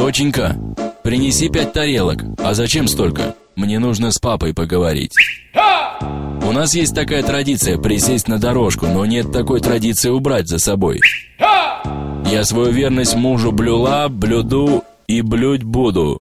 Доченька, принеси пять тарелок. А зачем столько? Мне нужно с папой поговорить. У нас есть такая традиция присесть на дорожку, но нет такой традиции убрать за собой. Я свою верность мужу блюла, блюду и блюдь буду.